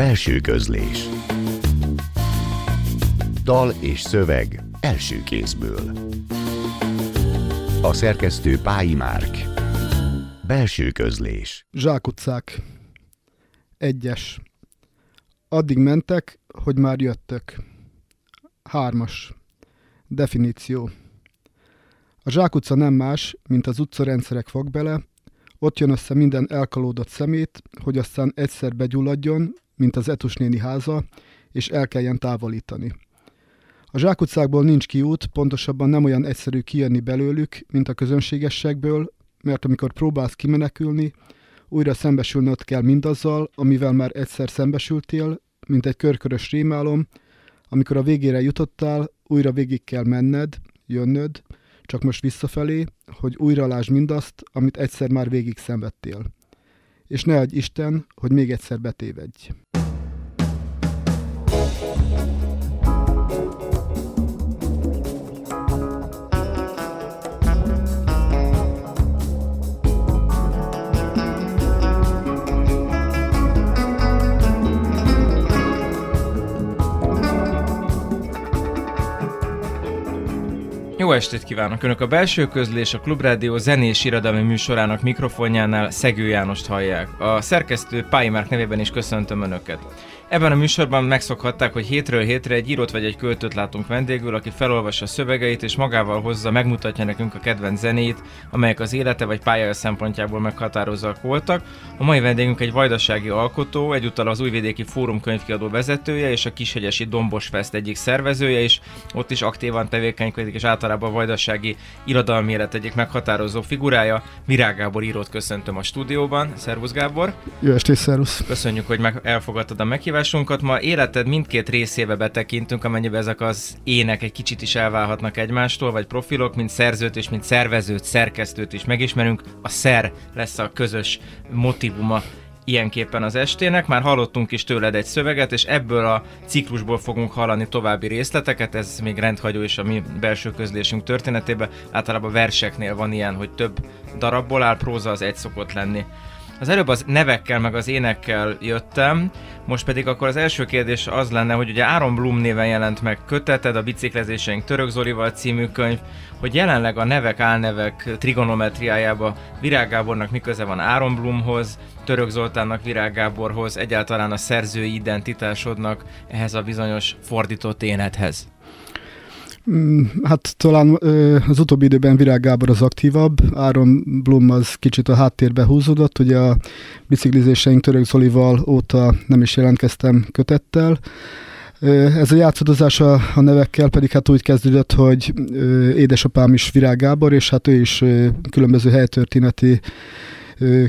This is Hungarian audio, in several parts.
Belső közlés. Dal és szöveg első kézből. A szerkesztő Pályi Márk. Belső közlés. Zsákutcák. Egyes. Addig mentek, hogy már jöttök. Hármas. Definíció. A zsákutca nem más, mint az utcarendszerek bele, ott jön össze minden elkalódott szemét, hogy aztán egyszer begyulladjon, mint az Etus néni háza, és el kelljen távolítani. A zsákutcákból nincs kiút, pontosabban nem olyan egyszerű kijönni belőlük, mint a közönségessekből, mert amikor próbálsz kimenekülni, újra szembesülnöd kell mindazzal, amivel már egyszer szembesültél, mint egy körkörös rémálom, amikor a végére jutottál, újra végig kell menned, jönnöd, csak most visszafelé, hogy újra lásd mindazt, amit egyszer már végig szenvedtél. És ne adj Isten, hogy még egyszer betévedj. Jó estét kívánok! Önök a belső közlés a Klubrádió zenés irodalmi műsorának mikrofonjánál Szegő Jánost hallják. A szerkesztő Pályi Márk nevében is köszöntöm Önöket. Ebben a műsorban megszokhatták, hogy hétről hétre egy írót vagy egy költőt látunk vendégül, aki felolvassa szövegeit és magával hozza, megmutatja nekünk a kedvenc zenét, amelyek az élete vagy pályája szempontjából meghatározóak voltak. A mai vendégünk egy vajdasági alkotó, egyúttal az Újvidéki Fórum könyvkiadó vezetője és a Kishegyesi Dombos Fest egyik szervezője is. Ott is aktívan tevékenykedik, és általában a vajdasági irodalmi élet egyik meghatározó figurája. Virág Gábor írót köszöntöm a stúdióban. Szervusz Gábor! Jó estét, szervusz! Köszönjük, hogy meg elfogadtad a meghívást adásunkat ma életed mindkét részébe betekintünk, amennyiben ezek az ének egy kicsit is elválhatnak egymástól, vagy profilok, mint szerzőt és mint szervezőt, szerkesztőt is megismerünk. A szer lesz a közös motivuma ilyenképpen az estének. Már hallottunk is tőled egy szöveget, és ebből a ciklusból fogunk hallani további részleteket. Ez még rendhagyó is a mi belső közlésünk történetében. Általában verseknél van ilyen, hogy több darabból áll, próza az egy szokott lenni. Az előbb az nevekkel meg az énekkel jöttem, most pedig akkor az első kérdés az lenne, hogy ugye Áron Blum néven jelent meg köteted, a Biciklezéseink Török Zolival című könyv, hogy jelenleg a nevek, álnevek trigonometriájába Virág Gábornak mi köze van Áron Blumhoz, Török Zoltánnak Virág Gáborhoz, egyáltalán a szerzői identitásodnak ehhez a bizonyos fordított énethez. Mm, hát talán az utóbbi időben Virág Gábor az aktívabb, Áron Blum az kicsit a háttérbe húzódott, ugye a biciklizéseink Török Zolival óta nem is jelentkeztem kötettel, ez a játszadozás a, a nevekkel pedig hát úgy kezdődött, hogy édesapám is Virág Gábor, és hát ő is különböző helytörténeti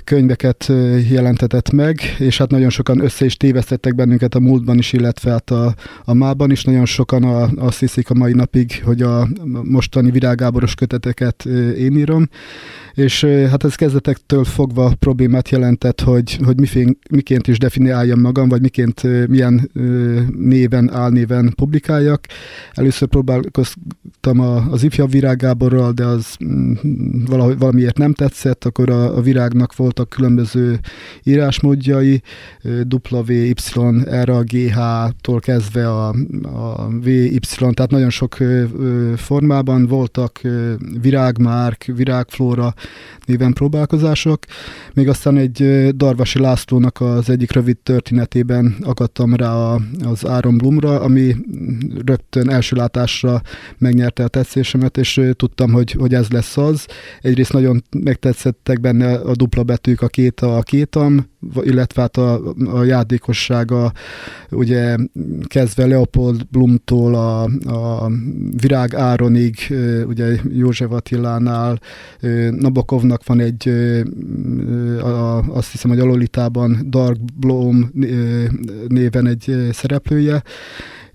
könyveket jelentetett meg, és hát nagyon sokan össze is tévesztettek bennünket a múltban is, illetve hát a, a mában is. Nagyon sokan a, azt hiszik a mai napig, hogy a mostani virágáboros köteteket én írom, és hát ez kezdetektől fogva problémát jelentett, hogy, hogy mifén, miként is definiáljam magam, vagy miként, milyen néven, álnéven publikáljak. Először próbálkoztam a, az ifjabb virágáborral, de az mm, valahogy, valamiért nem tetszett, akkor a, a virágnak voltak különböző írásmódjai, W, Y, R, a GH-tól kezdve a, a VY, tehát nagyon sok formában voltak virágmárk, virágflóra, néven próbálkozások. Még aztán egy Darvasi Lászlónak az egyik rövid történetében akadtam rá az Áron Blumra, ami rögtön első látásra megnyerte a tetszésemet, és tudtam, hogy, hogy ez lesz az. Egyrészt nagyon megtetszettek benne a dupla betűk, a két a, kétam, illetve hát a, a játékossága, ugye kezdve Leopold Blumtól a, a Virág Áronig, ugye József Attilánál, Nabokovnak van egy, a, azt hiszem, hogy a Lolitában Dark Bloom néven egy szereplője,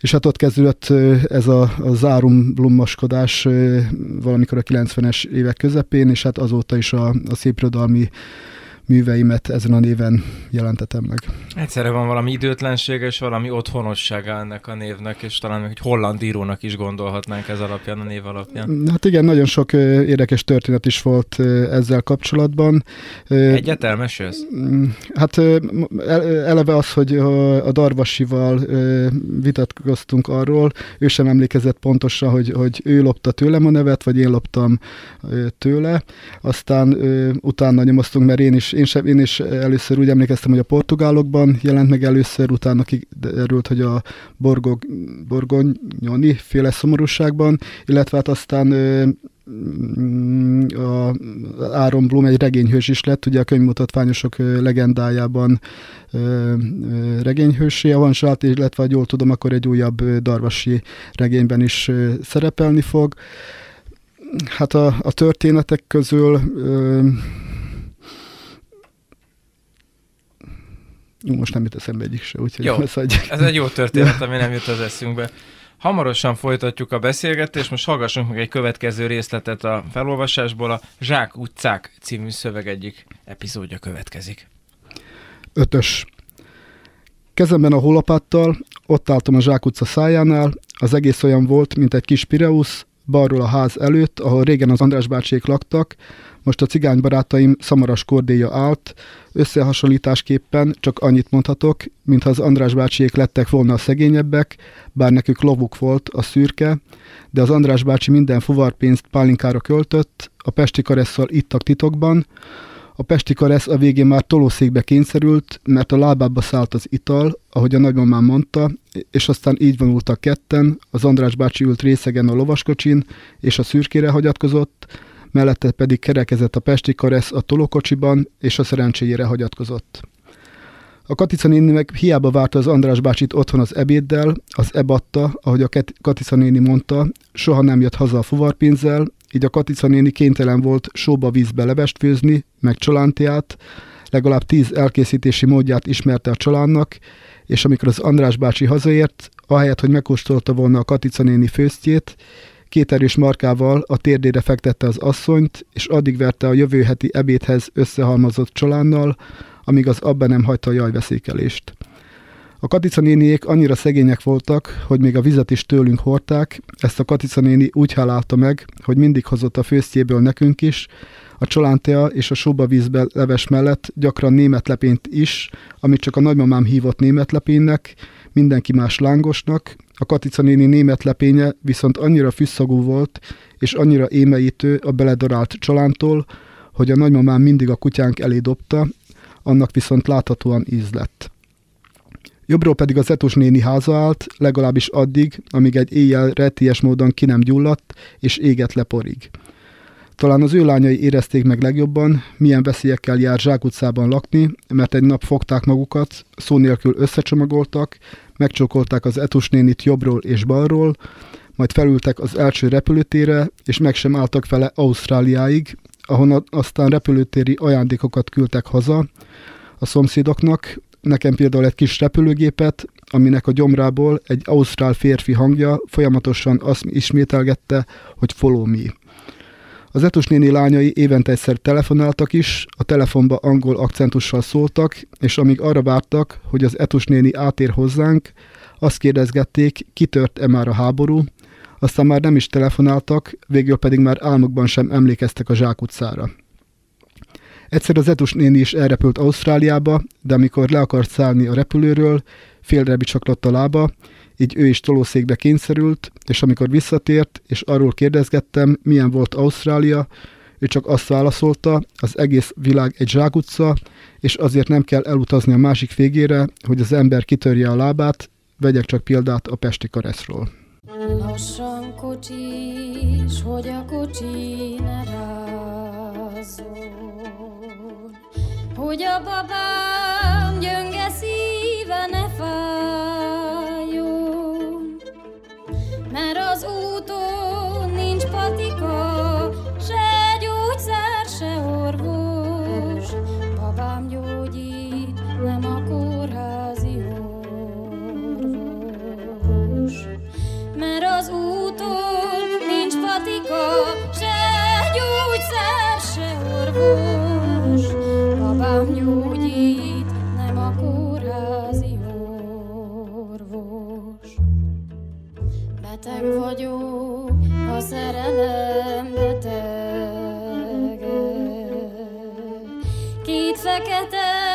és hát ott kezdődött ez a, a zárum blummaskodás valamikor a 90-es évek közepén, és hát azóta is a, a szépirodalmi műveimet ezen a néven jelentetem meg. Egyszerre van valami időtlenség és valami otthonossága ennek a névnek, és talán egy holland írónak is gondolhatnánk ez alapján, a név alapján. Hát igen, nagyon sok érdekes történet is volt ezzel kapcsolatban. Egyet elmesélsz? Mm, hát eleve az, hogy a Darvasival vitatkoztunk arról, ő sem emlékezett pontosan, hogy, hogy ő lopta tőlem a nevet, vagy én loptam tőle. Aztán utána nyomoztunk, mert én is, én, sem, én is először úgy emlékeztem, hogy a portugálokban jelent meg először, utána kiderült, hogy a Borgog, Borgonyoni féle szomorúságban, illetve hát aztán a Áron Blum egy regényhős is lett, ugye a könyvmutatványosok legendájában regényhősé avansált, illetve, ha jól tudom, akkor egy újabb darvasi regényben is szerepelni fog. Hát a, a történetek közül most nem jut eszembe egyik se, úgyhogy Jó, ez egy jó történet, ami nem jut az eszünkbe. Hamarosan folytatjuk a beszélgetést, most hallgassunk meg egy következő részletet a felolvasásból, a Zsák utcák című szöveg egyik epizódja következik. Ötös. Kezemben a holapáttal, ott álltam a Zsák utca szájánál, az egész olyan volt, mint egy kis Pireusz, balról a ház előtt, ahol régen az András bácsék laktak, most a cigány barátaim szamaras kordéja állt, összehasonlításképpen csak annyit mondhatok, mintha az András bácsiék lettek volna a szegényebbek, bár nekük lovuk volt a szürke, de az András bácsi minden fuvarpénzt pálinkára költött, a Pesti karesszal ittak titokban, a Pesti karesz a végén már tolószékbe kényszerült, mert a lábába szállt az ital, ahogy a nagymamám mondta, és aztán így vonultak ketten, az András bácsi ült részegen a lovaskocsin, és a szürkére hagyatkozott, mellette pedig kerekezett a Pesti Karesz a tolókocsiban, és a szerencséjére hagyatkozott. A Katica néni meg hiába várta az András bácsit otthon az ebéddel, az ebatta, ahogy a Katica néni mondta, soha nem jött haza a fuvarpénzzel, így a Katica néni kénytelen volt sóba vízbe levest főzni, meg csalántiát, legalább tíz elkészítési módját ismerte a csalánnak, és amikor az András bácsi hazaért, ahelyett, hogy megkóstolta volna a Katica néni főztjét, Két erős markával a térdére fektette az asszonyt, és addig verte a jövő heti ebédhez összehalmozott csalánnal, amíg az abban nem hagyta a jajveszékelést. A Katica néniék annyira szegények voltak, hogy még a vizet is tőlünk hordták, ezt a Katica néni úgy hálálta meg, hogy mindig hozott a főztjéből nekünk is, a csalántea és a sóba vízbe leves mellett gyakran német lepényt is, amit csak a nagymamám hívott német lepénynek, mindenki más lángosnak, a Katica néni német lepénye viszont annyira füsszagú volt, és annyira émeítő a beledarált csalántól, hogy a nagymamám mindig a kutyánk elé dobta, annak viszont láthatóan íz lett. Jobbról pedig az Etus néni háza állt, legalábbis addig, amíg egy éjjel retties módon ki nem gyulladt, és éget leporig. Talán az ő lányai érezték meg legjobban, milyen veszélyekkel jár zsákutcában lakni, mert egy nap fogták magukat, szó nélkül összecsomagoltak, megcsókolták az Etus nénit jobbról és balról, majd felültek az első repülőtére, és meg sem álltak fele Ausztráliáig, ahonnan aztán repülőtéri ajándékokat küldtek haza a szomszédoknak, nekem például egy kis repülőgépet, aminek a gyomrából egy ausztrál férfi hangja folyamatosan azt ismételgette, hogy follow me. Az Etus néni lányai évente egyszer telefonáltak is, a telefonba angol akcentussal szóltak, és amíg arra vártak, hogy az Etus néni átér hozzánk, azt kérdezgették, kitört-e már a háború, aztán már nem is telefonáltak, végül pedig már álmokban sem emlékeztek a zsákutcára. Egyszer az Etus néni is elrepült Ausztráliába, de amikor le akart szállni a repülőről, félre a lába, így ő is tolószékbe kényszerült, és amikor visszatért, és arról kérdezgettem, milyen volt Ausztrália, ő csak azt válaszolta, az egész világ egy zsákutca, és azért nem kell elutazni a másik végére, hogy az ember kitörje a lábát, vegyek csak példát a Pesti Kareszról. Lassan kocsis, hogy a kocsi ne hogy a babám gyönge szíve ne fájjon, mert az úton nincs patika, se gyógyszer, se orvos, babám gyógyít, nem a kórházi orvos, mert az úton nincs patika, se gyógyszer, se orvos, babám Beteg vagyok a szerelem beteg Két fekete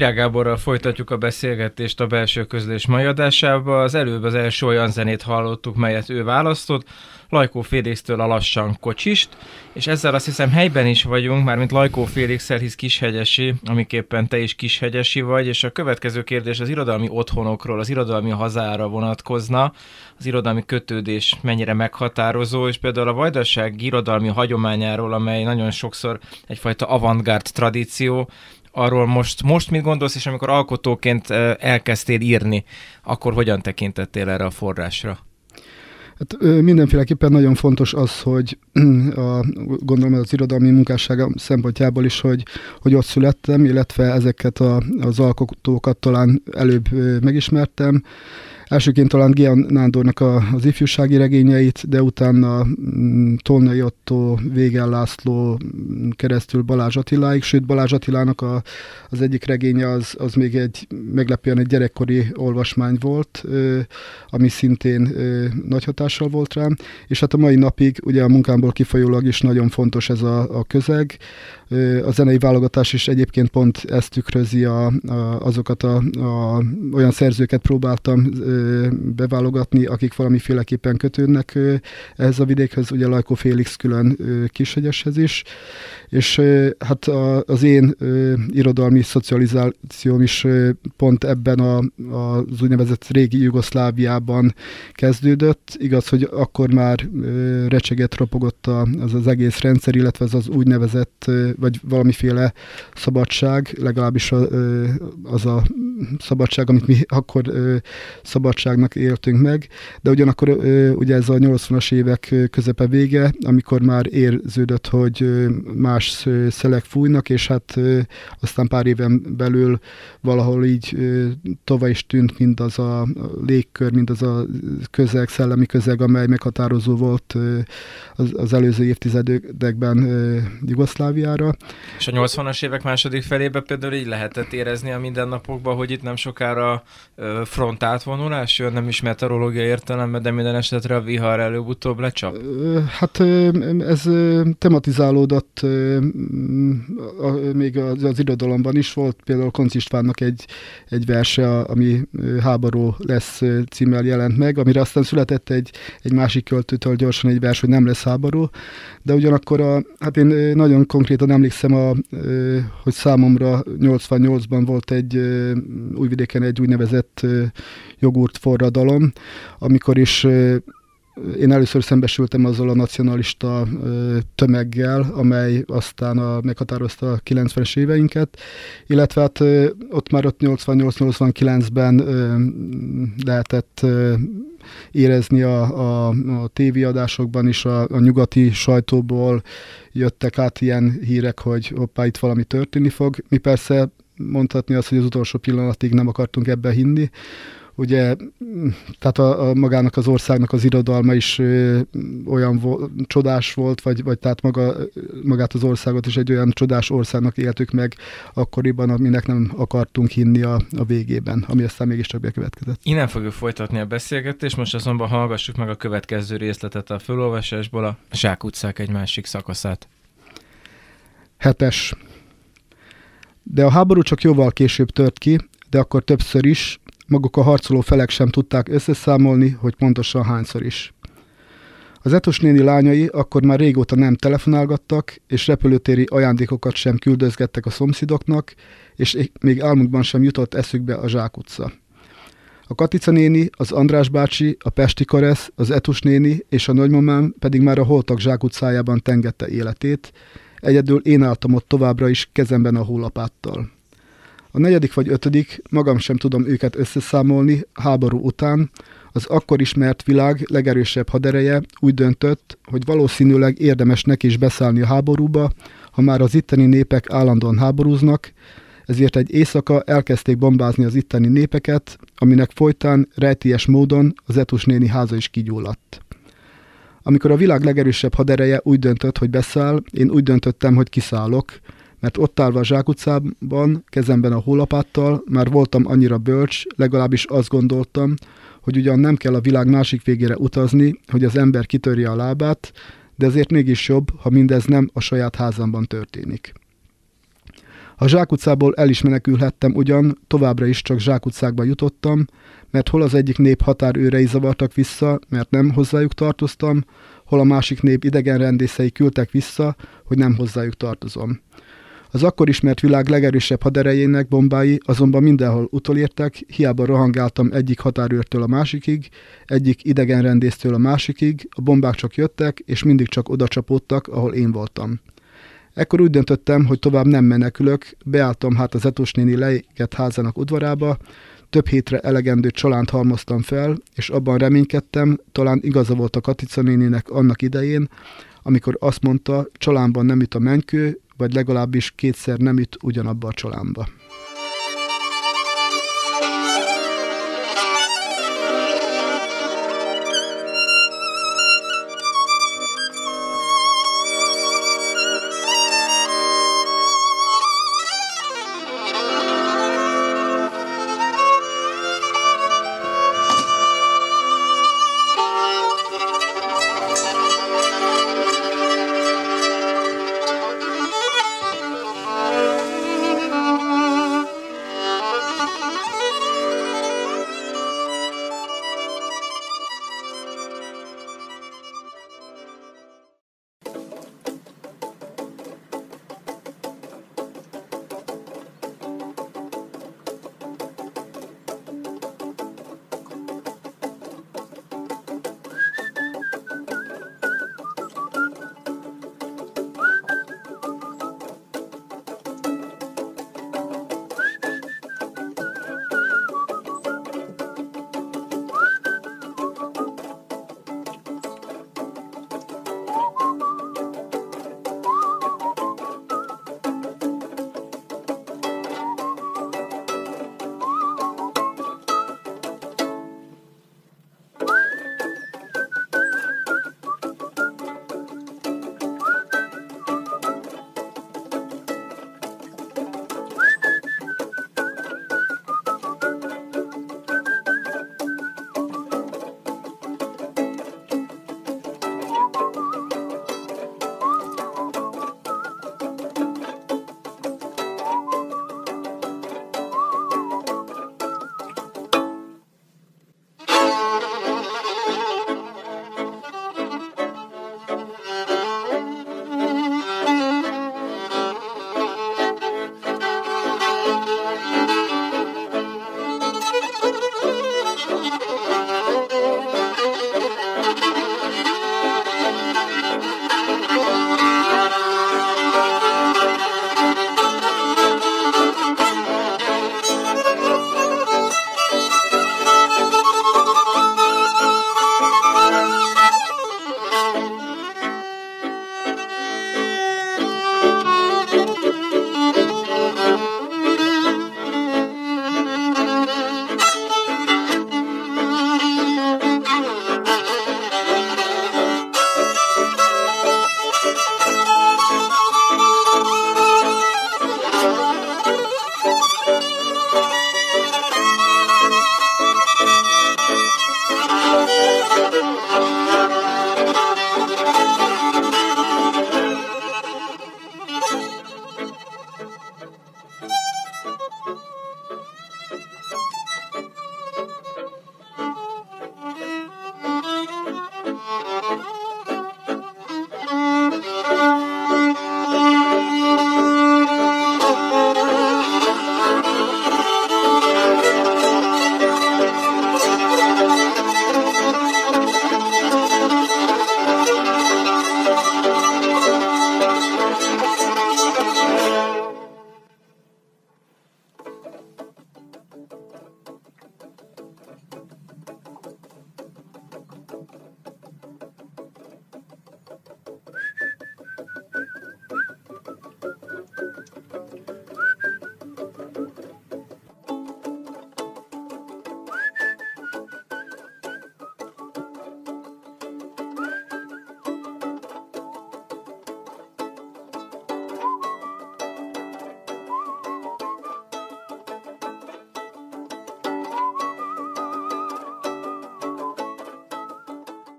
Virág Gáborral folytatjuk a beszélgetést a belső közlés mai adásába. Az előbb az első olyan zenét hallottuk, melyet ő választott, Lajkó Félixtől a Lassan Kocsist, és ezzel azt hiszem helyben is vagyunk, mármint Lajkó Félixel, hisz Kishegyesi, amiképpen te is Kishegyesi vagy, és a következő kérdés az irodalmi otthonokról, az irodalmi hazára vonatkozna, az irodalmi kötődés mennyire meghatározó, és például a vajdaság irodalmi hagyományáról, amely nagyon sokszor egyfajta avantgárd tradíció, arról most, most mit gondolsz, és amikor alkotóként elkezdtél írni, akkor hogyan tekintettél erre a forrásra? Hát, mindenféleképpen nagyon fontos az, hogy a, gondolom az irodalmi munkássága szempontjából is, hogy, hogy ott születtem, illetve ezeket a, az alkotókat talán előbb megismertem, Elsőként talán Gian Nándornak a, az ifjúsági regényeit, de utána mm, Tolnai Otto, Végel László mm, keresztül Balázs Attiláig, sőt Balázs Attilának a, az egyik regénye az, az még egy meglepően egy gyerekkori olvasmány volt, ami szintén nagy hatással volt rám, és hát a mai napig ugye a munkámból kifolyólag is nagyon fontos ez a, a közeg, a zenei válogatás is egyébként pont ezt tükrözi, a, a, azokat a, a, olyan szerzőket próbáltam beválogatni, akik valamiféleképpen kötődnek ehhez a vidékhez, ugye Lajko Félix külön Kishegyeshez is, és hát a, az én irodalmi szocializációm is pont ebben a, az úgynevezett régi Jugoszláviában kezdődött. Igaz, hogy akkor már recseget ropogott az az egész rendszer, illetve az az úgynevezett vagy valamiféle szabadság, legalábbis az a szabadság, amit mi akkor szabadságnak éltünk meg, de ugyanakkor ugye ez a 80-as évek közepe vége, amikor már érződött, hogy más szelek fújnak, és hát aztán pár éven belül valahol így tova is tűnt mind az a légkör, mind az a közeg, szellemi közeg, amely meghatározó volt az, az előző évtizedekben Jugoszláviára. És a 80-as évek második felében például így lehetett érezni a mindennapokban, hogy itt nem sokára front átvonulás jön, nem is meteorológiai értelemben, de minden esetre a vihar előbb-utóbb lecsap? Hát ez tematizálódott még az, az irodalomban is volt, például Konc Istvánnak egy, egy verse, ami Háború lesz címmel jelent meg, amire aztán született egy, egy másik költőtől gyorsan egy vers, hogy nem lesz háború, de ugyanakkor a, hát én nagyon konkrétan emlékszem, a, hogy számomra 88-ban volt egy újvidéken egy úgynevezett jogurt forradalom, amikor is én először szembesültem azzal a nacionalista tömeggel, amely aztán a, meghatározta a 90-es éveinket, illetve hát ott már 88-89-ben lehetett érezni a, a, a tévéadásokban is, a, a nyugati sajtóból jöttek át ilyen hírek, hogy hoppá, itt valami történni fog. Mi persze mondhatni azt, hogy az utolsó pillanatig nem akartunk ebbe hinni, ugye, tehát a, a magának az országnak az irodalma is ö, olyan vo, csodás volt, vagy, vagy tehát maga, magát az országot is egy olyan csodás országnak éltük meg akkoriban, aminek nem akartunk hinni a, a végében, ami aztán mégiscsak bekövetkezett. Innen fogjuk folytatni a beszélgetést, most azonban hallgassuk meg a következő részletet a felolvasásból, a Zsákutcák egy másik szakaszát. Hetes. De a háború csak jóval később tört ki, de akkor többször is, maguk a harcoló felek sem tudták összeszámolni, hogy pontosan hányszor is. Az Etos néni lányai akkor már régóta nem telefonálgattak, és repülőtéri ajándékokat sem küldözgettek a szomszédoknak, és még álmukban sem jutott eszükbe a zsákutca. A Katica néni, az András bácsi, a Pesti Karesz, az Etus néni és a nagymamám pedig már a holtak zsákutcájában tengette életét, egyedül én álltam ott továbbra is kezemben a hólapáttal. A negyedik vagy ötödik, magam sem tudom őket összeszámolni, háború után, az akkor ismert világ legerősebb hadereje úgy döntött, hogy valószínűleg érdemes neki is beszállni a háborúba, ha már az itteni népek állandóan háborúznak, ezért egy éjszaka elkezdték bombázni az itteni népeket, aminek folytán rejtélyes módon az Etus néni háza is kigyulladt. Amikor a világ legerősebb hadereje úgy döntött, hogy beszáll, én úgy döntöttem, hogy kiszállok, mert ott állva a zsákutcában, kezemben a hólapáttal, már voltam annyira bölcs, legalábbis azt gondoltam, hogy ugyan nem kell a világ másik végére utazni, hogy az ember kitörje a lábát, de ezért mégis jobb, ha mindez nem a saját házamban történik. A zsákutcából el is menekülhettem ugyan, továbbra is csak zsákutcákba jutottam, mert hol az egyik nép határőrei zavartak vissza, mert nem hozzájuk tartoztam, hol a másik nép idegenrendészei küldtek vissza, hogy nem hozzájuk tartozom. Az akkor ismert világ legerősebb haderejének bombái azonban mindenhol utolértek, hiába rohangáltam egyik határőrtől a másikig, egyik idegenrendésztől a másikig, a bombák csak jöttek, és mindig csak oda csapódtak, ahol én voltam. Ekkor úgy döntöttem, hogy tovább nem menekülök, beálltam hát az Etos néni leégett házának udvarába, több hétre elegendő csalánt halmoztam fel, és abban reménykedtem, talán igaza volt a Katica néninek annak idején, amikor azt mondta, csalánban nem üt a menykő, vagy legalábbis kétszer nem üt ugyanabba a csalánba.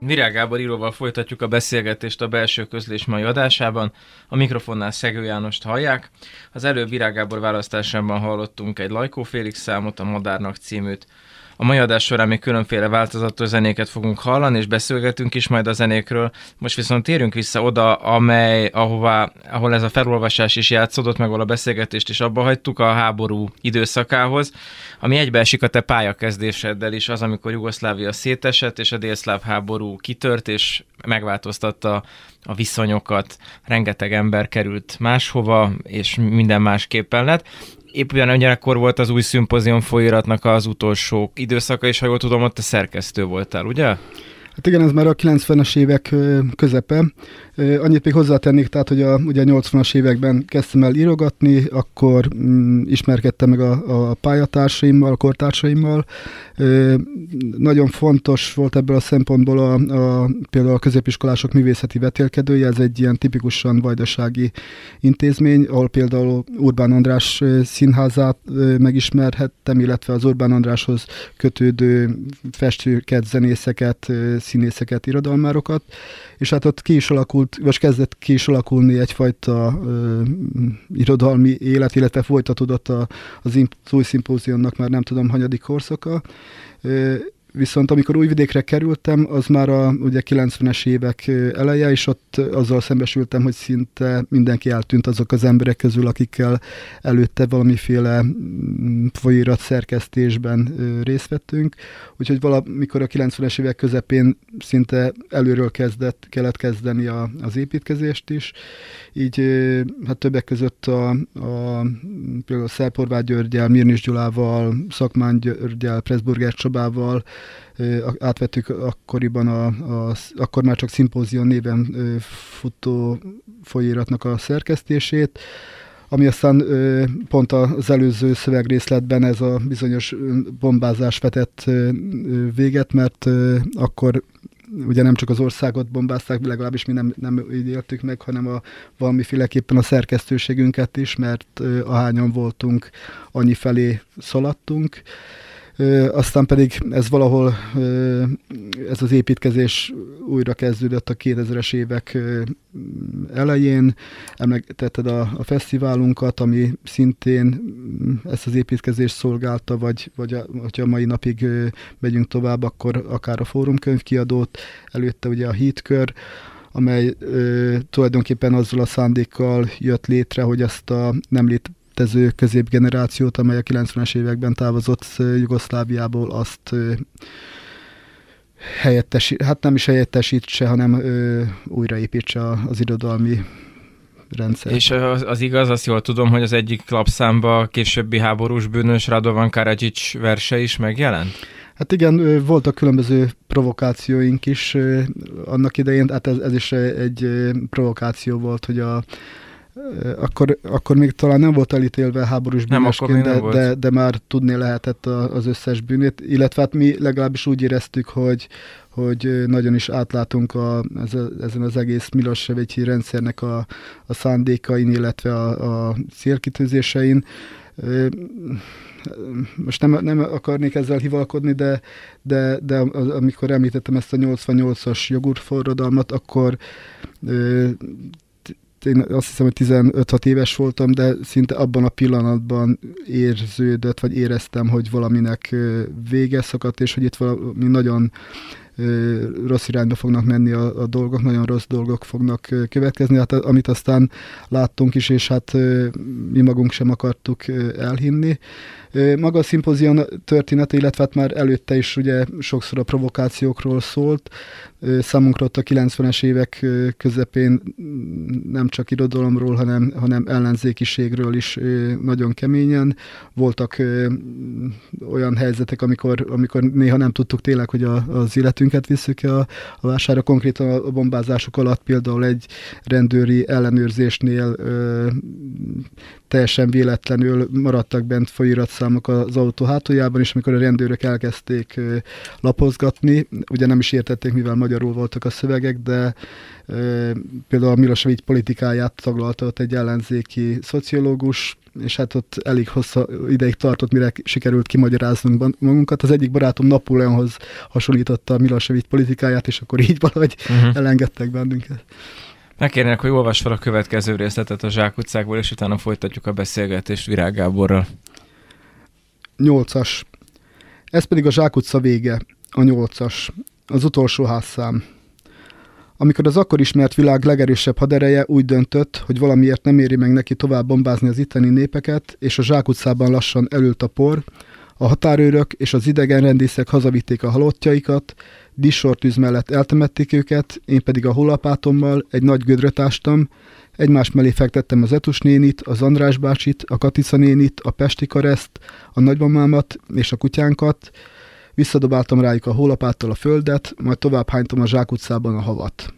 Virág Gábor íróval folytatjuk a beszélgetést a belső közlés mai adásában. A mikrofonnál Szegő Jánost hallják. Az előbb Virág Gábor választásában hallottunk egy Lajkó Félix számot, a Madárnak címűt. A mai adás során még különféle változatos zenéket fogunk hallani, és beszélgetünk is majd a zenékről. Most viszont térünk vissza oda, amely, ahová, ahol ez a felolvasás is játszódott, meg ahol a beszélgetést is abba hagytuk, a háború időszakához, ami egybeesik a te pályakezdéseddel is, az, amikor Jugoszlávia szétesett, és a délszláv háború kitört, és megváltoztatta a viszonyokat, rengeteg ember került máshova, és minden másképpen lett épp ugyanakkor volt az új szimpozion folyiratnak az utolsó időszaka, és ha jól tudom, ott a szerkesztő voltál, ugye? Hát igen, ez már a 90-es évek közepe. Annyit még hozzátennék, tehát, hogy a, ugye a 80-as években kezdtem el írogatni, akkor mm, ismerkedtem meg a, a pályatársaimmal, a kortársaimmal. Nagyon fontos volt ebből a szempontból a, a, például a középiskolások művészeti vetélkedője, ez egy ilyen tipikusan vajdasági intézmény, ahol például Urbán András színházát megismerhettem, illetve az Urbán Andráshoz kötődő festőket, zenészeket, színészeket, irodalmárokat, és hát ott ki is alakult, vagy kezdett ki alakulni egyfajta ö, irodalmi élet, illetve folytatódott a, az új szimpóziumnak már nem tudom, hanyadik korszaka. Ö, Viszont amikor Újvidékre kerültem, az már a ugye 90-es évek eleje, és ott azzal szembesültem, hogy szinte mindenki eltűnt azok az emberek közül, akikkel előtte valamiféle folyóirat szerkesztésben részt vettünk. Úgyhogy valamikor a 90-es évek közepén szinte előről kezdett, kellett kezdeni a, az építkezést is. Így hát többek között a, a például Szelporvágy Györgyel, Mirnis Gyulával, Szakmán Györgyel, Pressburger Csabával, átvettük akkoriban, a, a, akkor már csak szimpózion néven futó folyóiratnak a szerkesztését, ami aztán pont az előző szövegrészletben ez a bizonyos bombázás vetett véget, mert akkor ugye nem csak az országot bombázták, legalábbis mi nem, nem így éltük meg, hanem a, valamiféleképpen a szerkesztőségünket is, mert ahányan voltunk, annyi felé szaladtunk aztán pedig ez valahol, ez az építkezés újra kezdődött a 2000-es évek elején. Emlegetetted a, a fesztiválunkat, ami szintén mm, ezt az építkezést szolgálta, vagy, vagy a, hogyha mai napig megyünk tovább, akkor akár a fórumkönyvkiadót, előtte ugye a hitkör, amely ö, tulajdonképpen azzal a szándékkal jött létre, hogy ezt a nem lét létező középgenerációt, amely a 90-es években távozott Jugoszláviából, azt helyettesít, hát nem is helyettesítse, hanem ö, újraépítse az irodalmi rendszer. És az, az igaz, azt jól tudom, hogy az egyik lapszámba későbbi háborús bűnös Radovan Karadzsics verse is megjelent? Hát igen, voltak különböző provokációink is annak idején, hát ez, ez is egy provokáció volt, hogy a akkor, akkor még talán nem volt elítélve háborús bűnösként, de, de, de már tudni lehetett az összes bűnét, illetve hát mi legalábbis úgy éreztük, hogy, hogy nagyon is átlátunk a, ezen az egész Milosevici rendszernek a, a szándékain, illetve a, a célkitűzésein. Most nem, nem akarnék ezzel hivalkodni, de, de, de amikor említettem ezt a 88-as jogurtforradalmat, akkor én azt hiszem, hogy 15-6 éves voltam, de szinte abban a pillanatban érződött, vagy éreztem, hogy valaminek vége szakadt, és hogy itt valami nagyon rossz irányba fognak menni a, a dolgok, nagyon rossz dolgok fognak következni, hát amit aztán láttunk is, és hát mi magunk sem akartuk elhinni. Maga a szimpozion története, illetve hát már előtte is ugye sokszor a provokációkról szólt. Számunkra ott a 90-es évek közepén nem csak irodalomról, hanem, hanem ellenzékiségről is nagyon keményen. Voltak olyan helyzetek, amikor, amikor néha nem tudtuk tényleg, hogy a, az életünket visszük a, a vására. Konkrétan a bombázások alatt például egy rendőri ellenőrzésnél teljesen véletlenül maradtak bent folyóiratszámok az autó hátuljában, és amikor a rendőrök elkezdték lapozgatni, ugye nem is értették, mivel magyarul voltak a szövegek, de Például a Milosevic politikáját taglalta ott egy ellenzéki szociológus, és hát ott elég hosszú ideig tartott, mire sikerült kimagyaráznunk magunkat. Az egyik barátom Napóleonhoz hasonlította a Milosevic politikáját, és akkor így valahogy uh-huh. elengedtek bennünket. Megkérnek, hogy olvas fel a következő részletet a Zsákutcákból, és utána folytatjuk a beszélgetést Virág Gáborral. Nyolcas. Ez pedig a Zsákutca vége, a nyolcas, az utolsó házszám. Amikor az akkor ismert világ legerősebb hadereje úgy döntött, hogy valamiért nem éri meg neki tovább bombázni az itteni népeket, és a zsákutcában lassan elült a por, a határőrök és az idegenrendészek hazavitték a halottjaikat, dissortűz mellett eltemették őket, én pedig a hollapátommal egy nagy gödröt ástam, egymás mellé fektettem az Etus nénit, az András bácsit, a Katica nénit, a Pesti kareszt, a nagymamámat és a kutyánkat, visszadobáltam rájuk a hólapáttal a földet, majd tovább hánytam a zsákutcában a havat.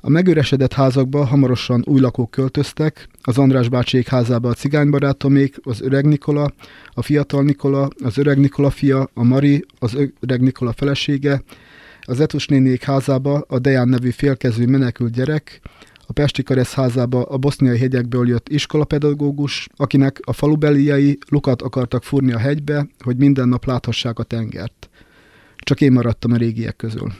A megüresedett házakba hamarosan új lakók költöztek, az András bácsék házába a cigánybarátomék, az öreg Nikola, a fiatal Nikola, az öreg Nikola fia, a Mari, az öreg Nikola felesége, az Etus nénék házába a Deján nevű félkezű menekült gyerek, a Pesti Karesz házába a boszniai hegyekből jött iskolapedagógus, akinek a falubeliai lukat akartak fúrni a hegybe, hogy minden nap láthassák a tengert. Csak én maradtam a régiek közül.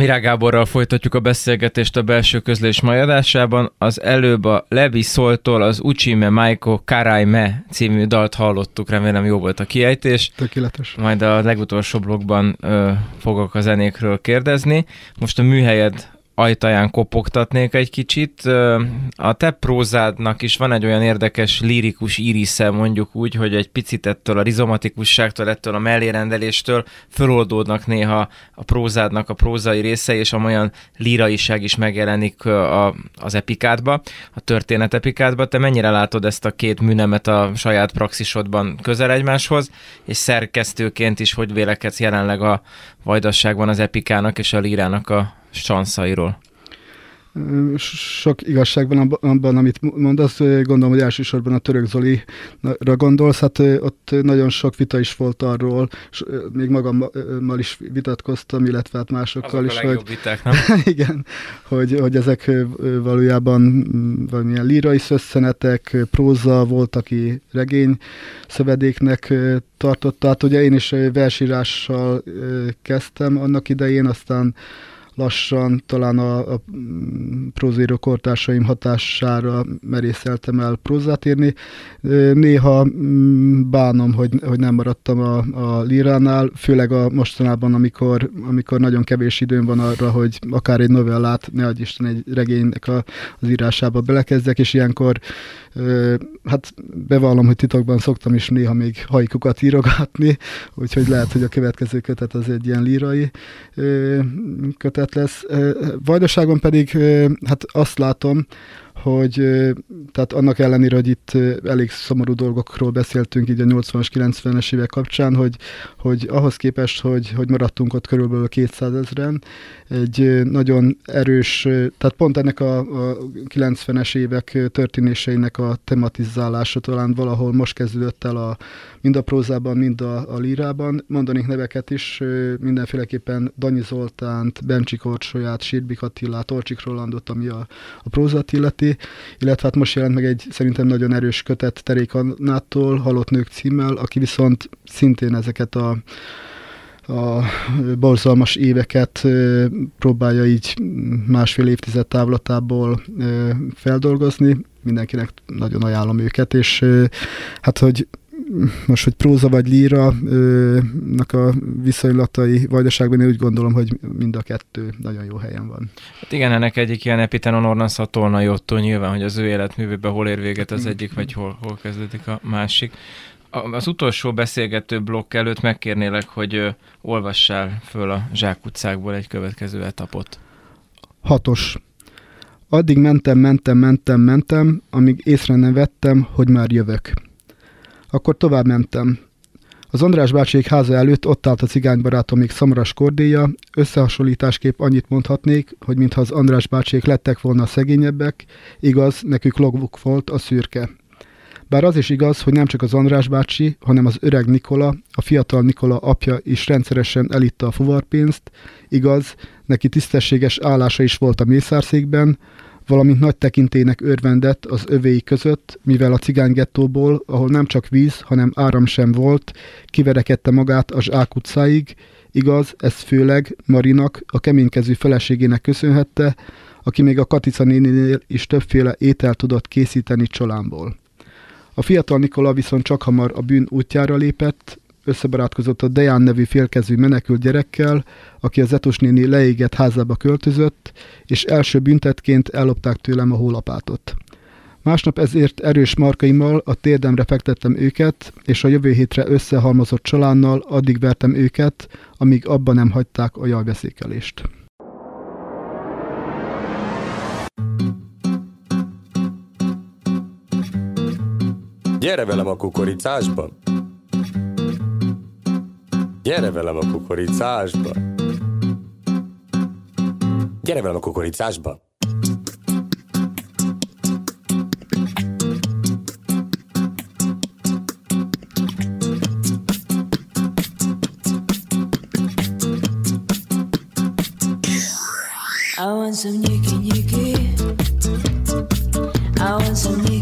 Virág Gáborral folytatjuk a beszélgetést a belső közlés majadásában. Az előbb a Levi Szoltól az Uchime Maiko Karai Me című dalt hallottuk, remélem jó volt a kiejtés. Tökéletes. Majd a legutolsó blogban ö, fogok a zenékről kérdezni. Most a műhelyed ajtaján kopogtatnék egy kicsit. A te prózádnak is van egy olyan érdekes lírikus írisze, mondjuk úgy, hogy egy picit ettől a rizomatikusságtól, ettől a mellérendeléstől föloldódnak néha a prózádnak a prózai része, és amolyan líraiság is megjelenik a, az epikádba, a történet epikádba. Te mennyire látod ezt a két műnemet a saját praxisodban közel egymáshoz, és szerkesztőként is hogy vélekedsz jelenleg a vajdasságban az epikának és a lírának a sanszairól? Sok igazság van abban, amit mondasz. Gondolom, hogy elsősorban a török Zolira gondolsz. Hát ott nagyon sok vita is volt arról, és még magammal is vitatkoztam, illetve hát másokkal Azok is. hogy, viták, nem? igen, hogy, hogy ezek valójában valamilyen lírai szösszenetek, próza volt, aki regény szövedéknek tartotta. Hát ugye én is versírással kezdtem annak idején, aztán lassan talán a, a prózíró kortársaim hatására merészeltem el prózát írni. Néha mm, bánom, hogy, hogy nem maradtam a, a líránál, főleg a mostanában, amikor, amikor nagyon kevés időm van arra, hogy akár egy novellát, ne adj Isten, egy regénynek a, az írásába belekezdek, és ilyenkor hát bevallom, hogy titokban szoktam is néha még hajkukat írogatni, úgyhogy lehet, hogy a következő kötet az egy ilyen lírai kötet lesz. Vajdaságon pedig hát azt látom, hogy tehát annak ellenére, hogy itt elég szomorú dolgokról beszéltünk így a 80-as, 90-es évek kapcsán, hogy, hogy ahhoz képest, hogy, hogy maradtunk ott körülbelül 200 ezeren, egy nagyon erős, tehát pont ennek a, a 90-es évek történéseinek a tematizálása talán valahol most kezdődött el a, mind a prózában, mind a, a lírában. Mondanék neveket is, mindenféleképpen Danyi Zoltánt, Bencsi Korcsolyát, Sirbik Attilát, Orcsik Rolandot, ami a, a prózat illeti, illetve hát most jelent meg egy szerintem nagyon erős kötet Terék Annától, Halott Nők címmel, aki viszont szintén ezeket a a borzalmas éveket próbálja így másfél évtized távlatából feldolgozni. Mindenkinek nagyon ajánlom őket, és hát, hogy most, hogy próza vagy líra nak a viszonylatai vajdaságban, én úgy gondolom, hogy mind a kettő nagyon jó helyen van. Hát igen, ennek egyik ilyen epitenon ornasz a Tolnai Otto nyilván, hogy az ő életművében hol ér véget az egyik, vagy hol, hol kezdődik a másik. Az utolsó beszélgető blokk előtt megkérnélek, hogy olvassál föl a zsákutcákból egy következő etapot. Hatos. Addig mentem, mentem, mentem, mentem, amíg észre nem vettem, hogy már jövök. Akkor tovább mentem. Az András bácsék háza előtt ott állt a cigánybarátomig szamaras kordéja, összehasonlításképp annyit mondhatnék, hogy mintha az András bácsék lettek volna szegényebbek, igaz, nekük logvuk volt a szürke. Bár az is igaz, hogy nem csak az András bácsi, hanem az öreg Nikola, a fiatal Nikola apja is rendszeresen elitta a fuvarpénzt, igaz, neki tisztességes állása is volt a mészárszékben, valamint nagy tekintének örvendett az övéi között, mivel a cigánygettóból, ahol nem csak víz, hanem áram sem volt, kiverekedte magát a Zsák utcáig, igaz, ez főleg Marinak, a keménykezű feleségének köszönhette, aki még a Katica néninél is többféle étel tudott készíteni csolámból. A fiatal Nikola viszont csak hamar a bűn útjára lépett, összebarátkozott a Deján nevű félkezű menekült gyerekkel, aki az Etos néni leégett házába költözött, és első büntetként ellopták tőlem a hólapátot. Másnap ezért erős markaimmal a térdemre fektettem őket, és a jövő hétre összehalmozott csalánnal addig vertem őket, amíg abban nem hagyták a jajbeszékelést. Gyere velem a kukoricásba! Gyere velem a kukoricásba! Gyere velem a kukoricásba! I want some nyiki nyiki. I want some nyiki.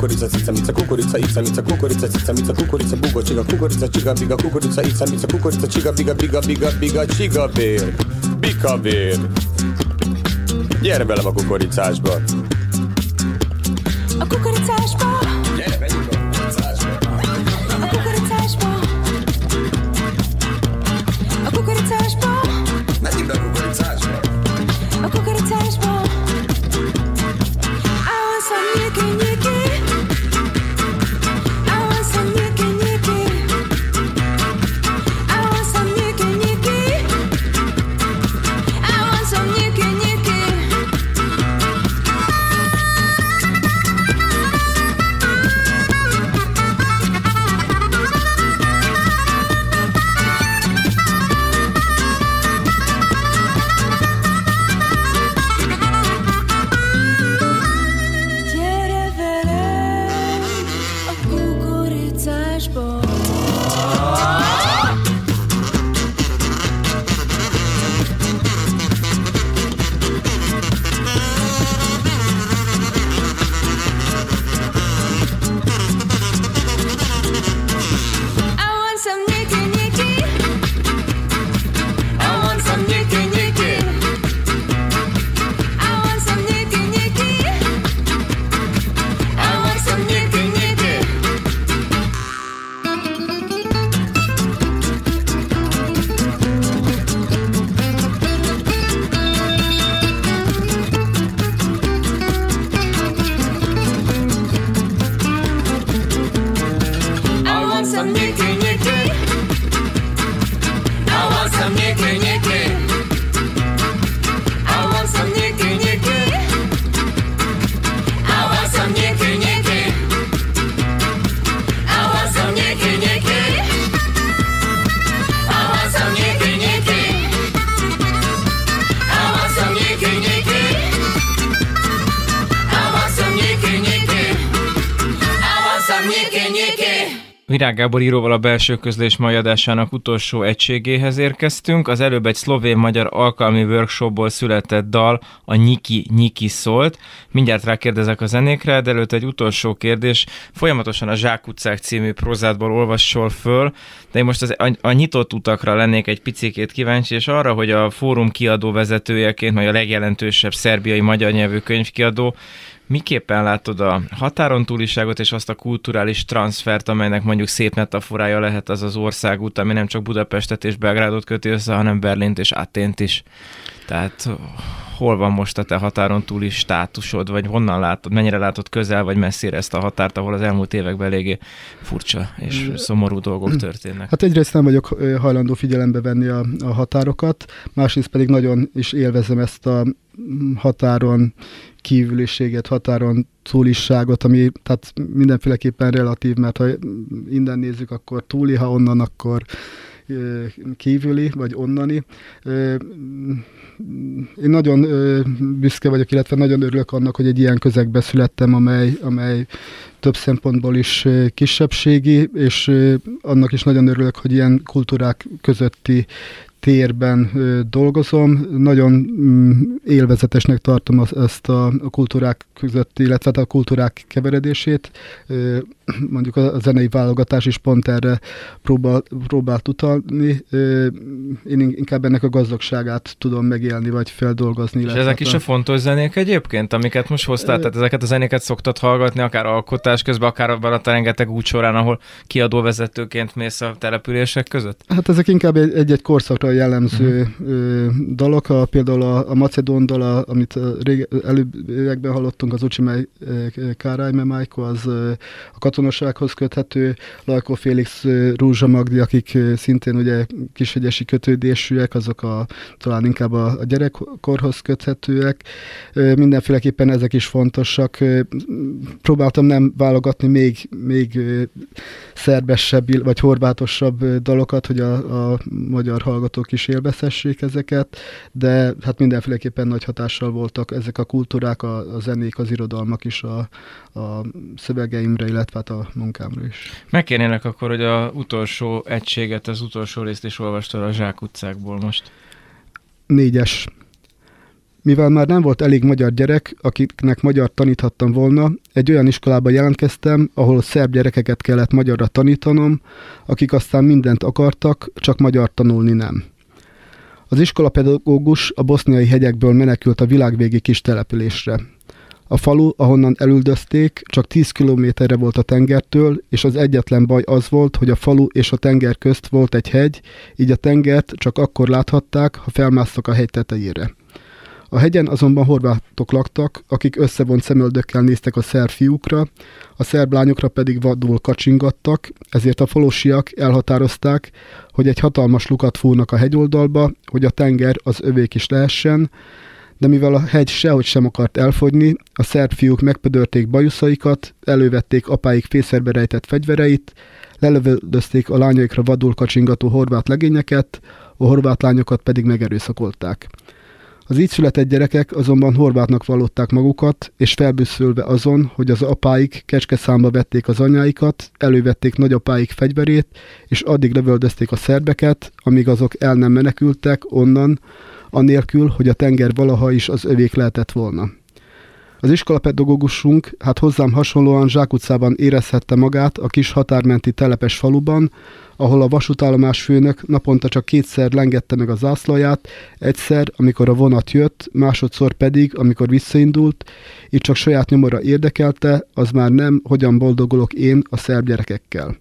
Kukorica, cica, mica, kukorica, ica, mica, kukorica, cica, mica, kukorica, bugo, csiga, kukorica, csiga, biga, kukorica, ica, mica, kukorica, csiga, biga, biga, biga, biga, csiga, bér, bika, bér. Gyere velem a kukoricásba. A kukoricásba, Virág Gábor íróval a belső közlés mai adásának utolsó egységéhez érkeztünk. Az előbb egy szlovén-magyar alkalmi workshopból született dal, a Nyiki Nyiki szólt. Mindjárt rákérdezek a zenékre, de előtt egy utolsó kérdés. Folyamatosan a Zsák utcák című prózádból olvassol föl, de én most az, a, a nyitott utakra lennék egy picikét kíváncsi, és arra, hogy a fórum kiadó vezetőjeként, vagy a legjelentősebb szerbiai magyar nyelvű könyvkiadó, Miképpen látod a határon túliságot és azt a kulturális transfert, amelynek mondjuk szép metaforája lehet az az országút, ami nem csak Budapestet és Belgrádot köti össze, hanem Berlint és Atént is. Tehát hol van most a te határon túli státusod, vagy honnan látod, mennyire látod közel vagy messzire ezt a határt, ahol az elmúlt években eléggé furcsa és szomorú dolgok történnek? Hát egyrészt nem vagyok hajlandó figyelembe venni a, a határokat, másrészt pedig nagyon is élvezem ezt a mm, határon kívüliséget, határon túlisságot, ami tehát mindenféleképpen relatív, mert ha innen nézzük, akkor túli, ha onnan, akkor kívüli, vagy onnani. Én nagyon büszke vagyok, illetve nagyon örülök annak, hogy egy ilyen közegbe születtem, amely, amely több szempontból is kisebbségi, és annak is nagyon örülök, hogy ilyen kultúrák közötti térben dolgozom. Nagyon mm, élvezetesnek tartom ezt a, kultúrák közötti, illetve hát a kultúrák keveredését. Mondjuk a, zenei válogatás is pont erre próbál, próbált utalni. Én inkább ennek a gazdagságát tudom megélni, vagy feldolgozni. És ezek hát is a fontos zenék egyébként, amiket most hoztál? Tehát ezeket a zenéket szoktad hallgatni, akár alkotás közben, akár abban a te rengeteg út során, ahol kiadóvezetőként mész a települések között? Hát ezek inkább egy- egy-egy korszakra jellemző Mhm. uh-huh. dalok, a, például a, a Macedón dal, a- amit a rég, előbb években hallottunk, az Ucsimely Kárály Memájko, az a katonasághoz köthető, Lajkó Félix Rúzsa Magdi, akik szintén ugye kishegyesi kötődésűek, azok a, talán inkább a, a gyerekkorhoz köthetőek. Mindenféleképpen ezek is fontosak. Próbáltam nem válogatni még, még szerbesebb, vagy horvátosabb dalokat, hogy a, a magyar hallgatók is élvezhessék ezeket, de hát mindenféleképpen nagy hatással voltak ezek a kultúrák, a, a zenék, az irodalmak is a, a szövegeimre, illetve hát a munkámra is. Megkérnélek akkor, hogy a utolsó egységet, az utolsó részt is olvastad a Zsák utcákból most. Négyes. Mivel már nem volt elég magyar gyerek, akiknek magyar taníthattam volna, egy olyan iskolába jelentkeztem, ahol szerb gyerekeket kellett magyarra tanítanom, akik aztán mindent akartak, csak magyar tanulni nem. Az iskolapedagógus a boszniai hegyekből menekült a világvégi kis településre. A falu, ahonnan elüldözték, csak 10 kilométerre volt a tengertől, és az egyetlen baj az volt, hogy a falu és a tenger közt volt egy hegy, így a tengert csak akkor láthatták, ha felmásztak a hegy tetejére. A hegyen azonban horvátok laktak, akik összevont szemöldökkel néztek a szerb fiúkra, a szerb lányokra pedig vadul kacsingattak, ezért a falosiak elhatározták, hogy egy hatalmas lukat fúrnak a hegyoldalba, hogy a tenger az övék is lehessen, de mivel a hegy sehogy sem akart elfogyni, a szerb fiúk megpödörték bajuszaikat, elővették apáik fészerbe rejtett fegyvereit, lelövöldözték a lányaikra vadul kacsingató horvát legényeket, a horvát lányokat pedig megerőszakolták. Az így született gyerekek azonban horvátnak vallották magukat, és felbüszülve azon, hogy az apáik kecskeszámba vették az anyáikat, elővették nagyapáik fegyverét, és addig lövöldözték a szerbeket, amíg azok el nem menekültek onnan, anélkül, hogy a tenger valaha is az övék lehetett volna. Az iskolapedagógusunk hát hozzám hasonlóan zsákutcában érezhette magát a kis határmenti telepes faluban, ahol a vasútállomás főnök naponta csak kétszer lengette meg a zászlaját, egyszer, amikor a vonat jött, másodszor pedig, amikor visszaindult, így csak saját nyomora érdekelte, az már nem, hogyan boldogulok én a szerb gyerekekkel.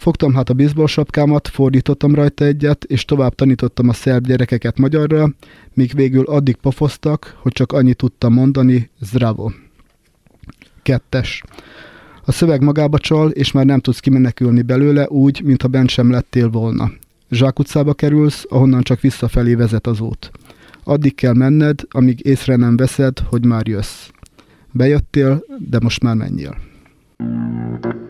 Fogtam hát a bizból sapkámat, fordítottam rajta egyet, és tovább tanítottam a szerb gyerekeket magyarra, míg végül addig pofoztak, hogy csak annyit tudtam mondani, zdravo. Kettes. A szöveg magába csal, és már nem tudsz kimenekülni belőle úgy, mintha bent sem lettél volna. utcába kerülsz, ahonnan csak visszafelé vezet az út. Addig kell menned, amíg észre nem veszed, hogy már jössz. Bejöttél, de most már menjél. is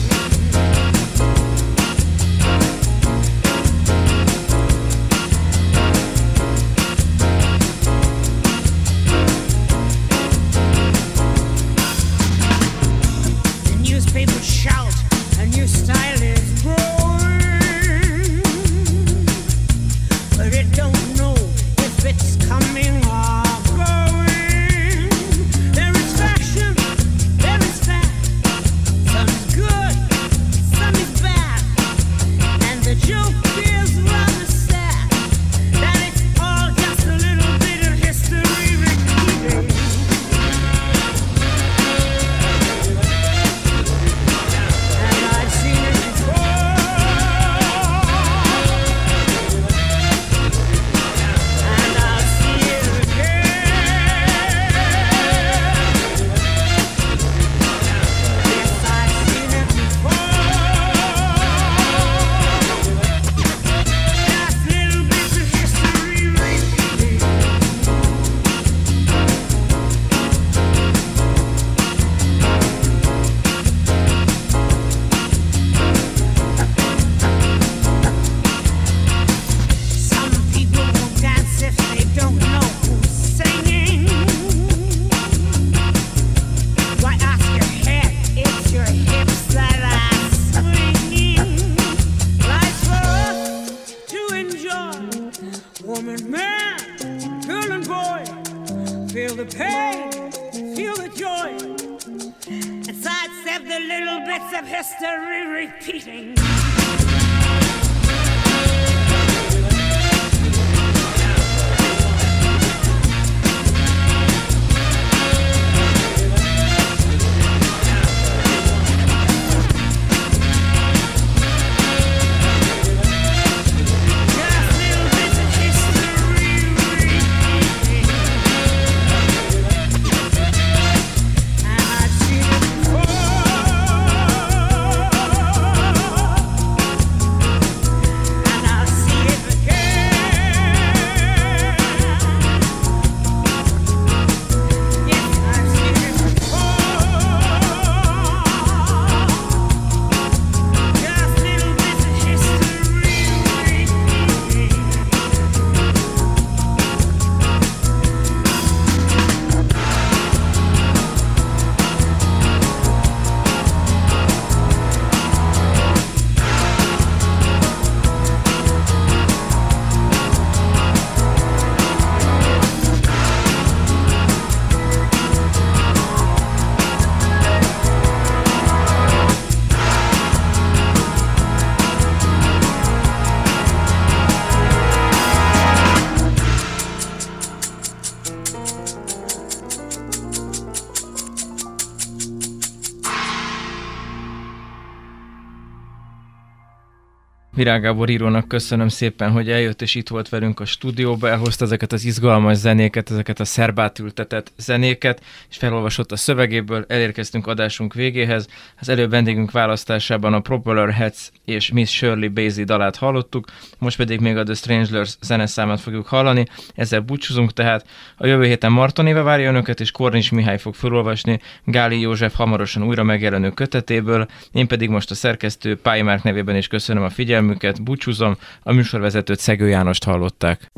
Virág Gábor írónak köszönöm szépen, hogy eljött és itt volt velünk a stúdióba, elhozta ezeket az izgalmas zenéket, ezeket a szerbát ültetett zenéket, és felolvasott a szövegéből, elérkeztünk adásunk végéhez. Az előbb vendégünk választásában a Propeller Heads és Miss Shirley Basie dalát hallottuk, most pedig még a The Stranglers zeneszámát fogjuk hallani, ezzel búcsúzunk tehát. A jövő héten Marton éve várja önöket, és Kornis Mihály fog felolvasni Gáli József hamarosan újra megjelenő kötetéből, én pedig most a szerkesztő Márk nevében is köszönöm a figyelmet, figyelmüket, búcsúzom, a műsorvezetőt Szegő Jánost hallották.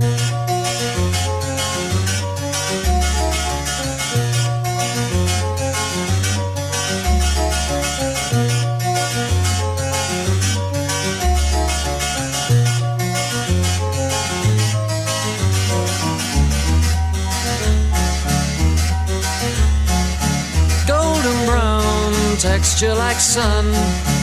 Texture like sun